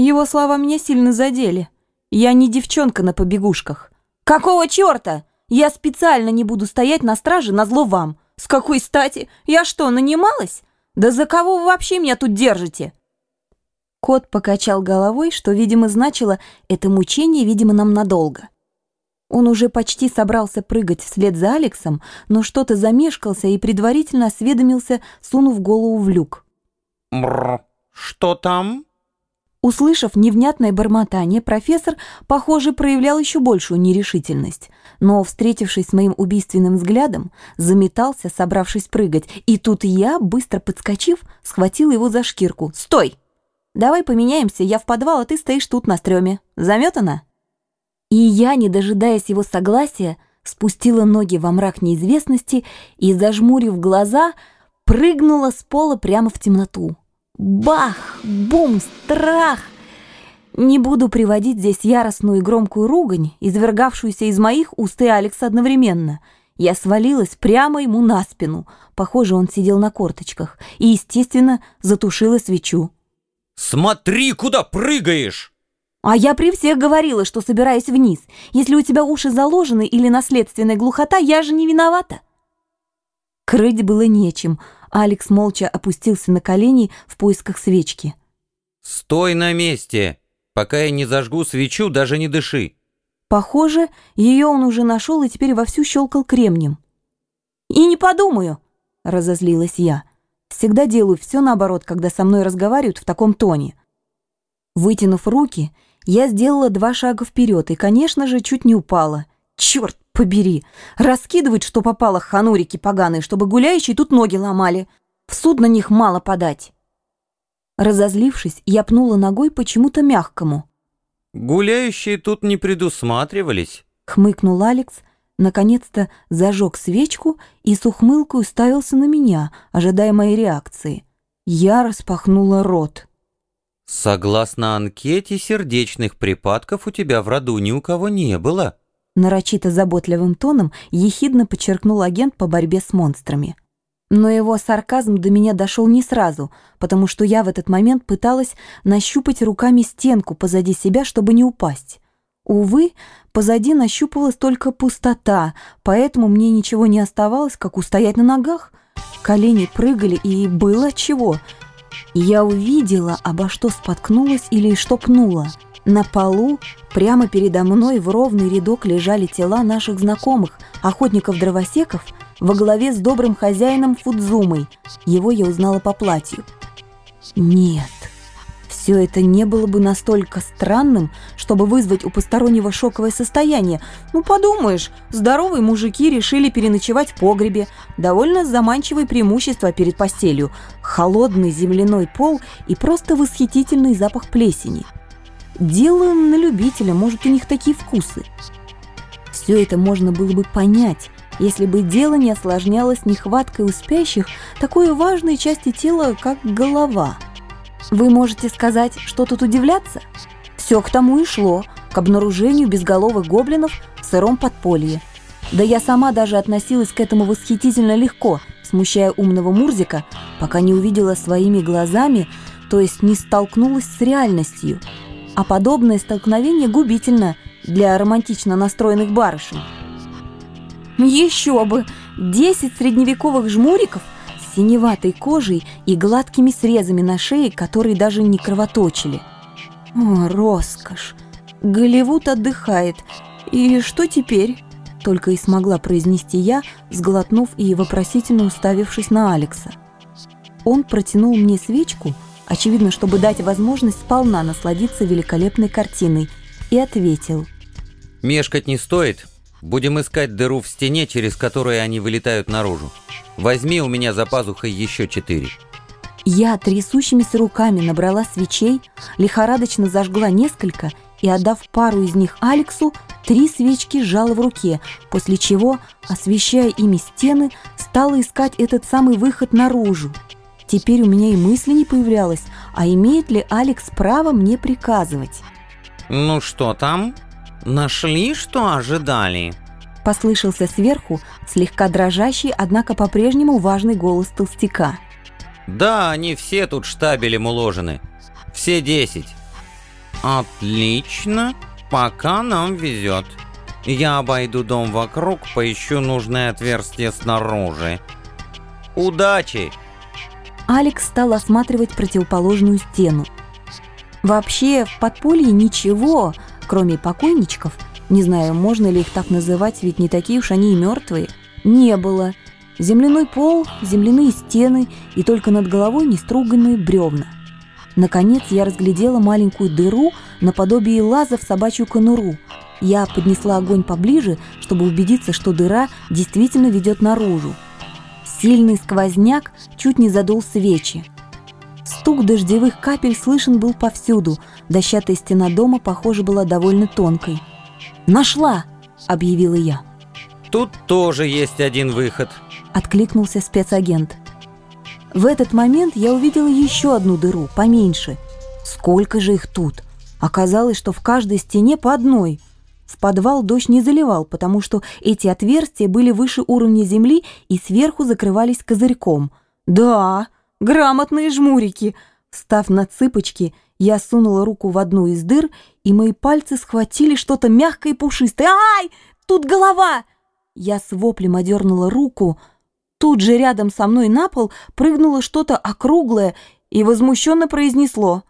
Его слова меня сильно задели. Я не девчонка на побегушках. Какого черта? Я специально не буду стоять на страже на зло вам. С какой стати? Я что, нанималась? Да за кого вы вообще меня тут держите? Кот покачал головой, что, видимо, значило, это мучение, видимо, нам надолго. Он уже почти собрался прыгать вслед за Алексом, но что-то замешкался и предварительно осведомился, сунув голову в люк. Мрр, что там? Услышав невнятное бормотание, профессор, похоже, проявлял еще большую нерешительность, но, встретившись с моим убийственным взглядом, заметался, собравшись прыгать, и тут я, быстро подскочив, схватила его за шкирку. «Стой! Давай поменяемся, я в подвал, а ты стоишь тут на стреме. Заметана?» И я, не дожидаясь его согласия, спустила ноги во мрак неизвестности и, зажмурив глаза, прыгнула с пола прямо в темноту. Бах! Бум! Страх! Не буду приводить здесь яростную и громкую ругань, извергавшуюся из моих уст и Алекса одновременно. Я свалилась прямо ему на спину. Похоже, он сидел на корточках. И, естественно, затушила свечу. «Смотри, куда прыгаешь!» А я при всех говорила, что собираюсь вниз. Если у тебя уши заложены или наследственная глухота, я же не виновата. Крыть было нечем — Алекс молча опустился на колени в поисках свечки. «Стой на месте! Пока я не зажгу свечу, даже не дыши!» Похоже, ее он уже нашел и теперь вовсю щелкал кремнем. «И не подумаю!» — разозлилась я. «Всегда делаю все наоборот, когда со мной разговаривают в таком тоне». Вытянув руки, я сделала два шага вперед и, конечно же, чуть не упала. Черт побери! Раскидывать, что попало, ханурики поганые, чтобы гуляющие тут ноги ломали. В суд на них мало подать. Разозлившись, я пнула ногой почему-то мягкому. «Гуляющие тут не предусматривались», — хмыкнул Алекс, наконец-то зажег свечку и с ухмылкой уставился на меня, ожидая моей реакции. Я распахнула рот. «Согласно анкете, сердечных припадков у тебя в роду ни у кого не было», нарочито заботливым тоном ехидно подчеркнул агент по борьбе с монстрами. Но его сарказм до меня дошел не сразу, потому что я в этот момент пыталась нащупать руками стенку позади себя, чтобы не упасть. Увы, позади нащупывалась только пустота, поэтому мне ничего не оставалось, как устоять на ногах. Колени прыгали, и было чего. Я увидела, обо что споткнулась или что пнула — на полу, прямо передо мной в ровный рядок лежали тела наших знакомых, охотников-дровосеков, во главе с добрым хозяином Фудзумой. Его я узнала по платью. Нет, все это не было бы настолько странным, чтобы вызвать у постороннего шоковое состояние. Ну, подумаешь, здоровые мужики решили переночевать в погребе. Довольно заманчивое преимущество перед постелью. Холодный земляной пол и просто восхитительный запах плесени – Делаем на любителя, может, у них такие вкусы. Все это можно было бы понять, если бы дело не осложнялось нехваткой у спящих такой важной части тела, как голова. Вы можете сказать, что тут удивляться? Все к тому и шло, к обнаружению безголовых гоблинов в сыром подполье. Да я сама даже относилась к этому восхитительно легко, смущая умного Мурзика, пока не увидела своими глазами, то есть не столкнулась с реальностью – а подобное столкновение губительно для романтично настроенных барышень. Еще бы! Десять средневековых жмуриков с синеватой кожей и гладкими срезами на шее, которые даже не кровоточили. О, роскошь! Голливуд отдыхает. И что теперь? Только и смогла произнести я, сглотнув и вопросительно уставившись на Алекса. Он протянул мне свечку – очевидно, чтобы дать возможность сполна насладиться великолепной картиной, и ответил. «Мешкать не стоит. Будем искать дыру в стене, через которую они вылетают наружу. Возьми у меня за пазухой еще четыре». Я трясущимися руками набрала свечей, лихорадочно зажгла несколько и, отдав пару из них Алексу, три свечки сжала в руке, после чего, освещая ими стены, стала искать этот самый выход наружу. Теперь у меня и мысли не появлялось, а имеет ли Алекс право мне приказывать? «Ну что там? Нашли, что ожидали?» Послышался сверху слегка дрожащий, однако по-прежнему важный голос толстяка. «Да, они все тут штабелем уложены. Все десять. Отлично, пока нам везет. Я обойду дом вокруг, поищу нужное отверстие снаружи. Удачи! Алекс стал осматривать противоположную стену. Вообще, в подполье ничего, кроме покойничков, не знаю, можно ли их так называть, ведь не такие уж они и мертвые, не было. Земляной пол, земляные стены и только над головой неструганные бревна. Наконец я разглядела маленькую дыру наподобие лаза в собачью конуру. Я поднесла огонь поближе, чтобы убедиться, что дыра действительно ведет наружу. Сильный сквозняк чуть не задул свечи. Стук дождевых капель слышен был повсюду. Дощатая стена дома, похоже, была довольно тонкой. «Нашла!» — объявила я. «Тут тоже есть один выход», — откликнулся спецагент. В этот момент я увидела еще одну дыру, поменьше. Сколько же их тут? Оказалось, что в каждой стене по одной — в подвал дождь не заливал, потому что эти отверстия были выше уровня земли и сверху закрывались козырьком. «Да, грамотные жмурики!» Встав на цыпочки, я сунула руку в одну из дыр, и мои пальцы схватили что-то мягкое и пушистое. «Ай! Тут голова!» Я с воплем одернула руку. Тут же рядом со мной на пол прыгнуло что-то округлое и возмущенно произнесло.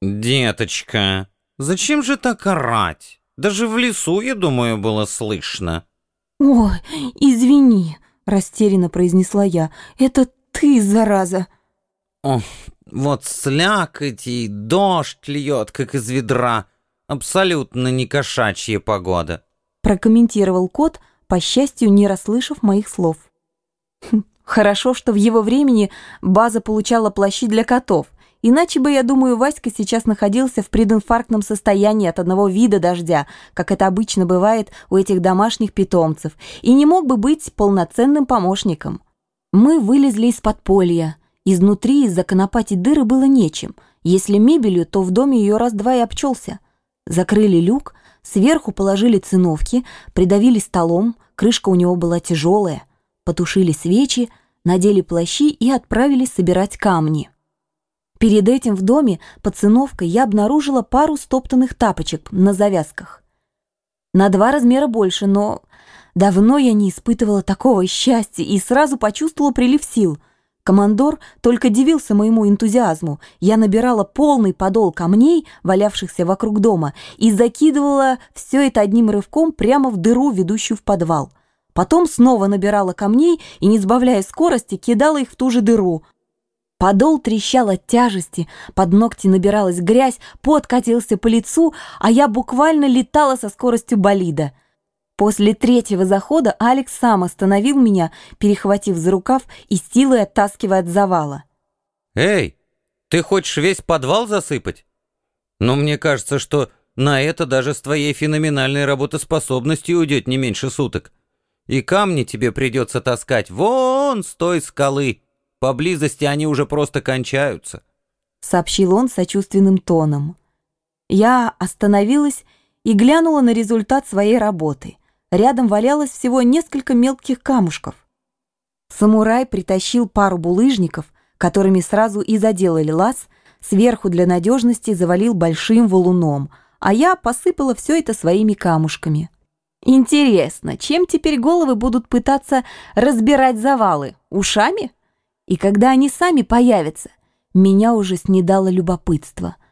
«Деточка, зачем же так орать?» Даже в лесу, я думаю, было слышно. «Ой, извини», — растерянно произнесла я. «Это ты, зараза!» «О, вот слякоть и дождь льет, как из ведра. Абсолютно не кошачья погода», — прокомментировал кот, по счастью, не расслышав моих слов. «Хм, «Хорошо, что в его времени база получала плащи для котов, Иначе бы, я думаю, Васька сейчас находился в прединфарктном состоянии от одного вида дождя, как это обычно бывает у этих домашних питомцев, и не мог бы быть полноценным помощником. Мы вылезли из подполья. Изнутри из-за конопати дыры было нечем. Если мебелью, то в доме ее раз-два и обчелся. Закрыли люк, сверху положили циновки, придавили столом, крышка у него была тяжелая. Потушили свечи, надели плащи и отправились собирать камни. Перед этим в доме под циновкой я обнаружила пару стоптанных тапочек на завязках. На два размера больше, но давно я не испытывала такого счастья и сразу почувствовала прилив сил. Командор только дивился моему энтузиазму. Я набирала полный подол камней, валявшихся вокруг дома, и закидывала все это одним рывком прямо в дыру, ведущую в подвал. Потом снова набирала камней и, не сбавляя скорости, кидала их в ту же дыру — Подол трещал от тяжести, под ногти набиралась грязь, пот катился по лицу, а я буквально летала со скоростью болида. После третьего захода Алекс сам остановил меня, перехватив за рукав и силой оттаскивая от завала. «Эй, ты хочешь весь подвал засыпать? Но мне кажется, что на это даже с твоей феноменальной работоспособностью уйдет не меньше суток. И камни тебе придется таскать вон с той скалы». Поблизости они уже просто кончаются», — сообщил он сочувственным тоном. Я остановилась и глянула на результат своей работы. Рядом валялось всего несколько мелких камушков. Самурай притащил пару булыжников, которыми сразу и заделали лаз, сверху для надежности завалил большим валуном, а я посыпала все это своими камушками. Интересно, чем теперь головы будут пытаться разбирать завалы? Ушами? И когда они сами появятся, меня уже снедало любопытство –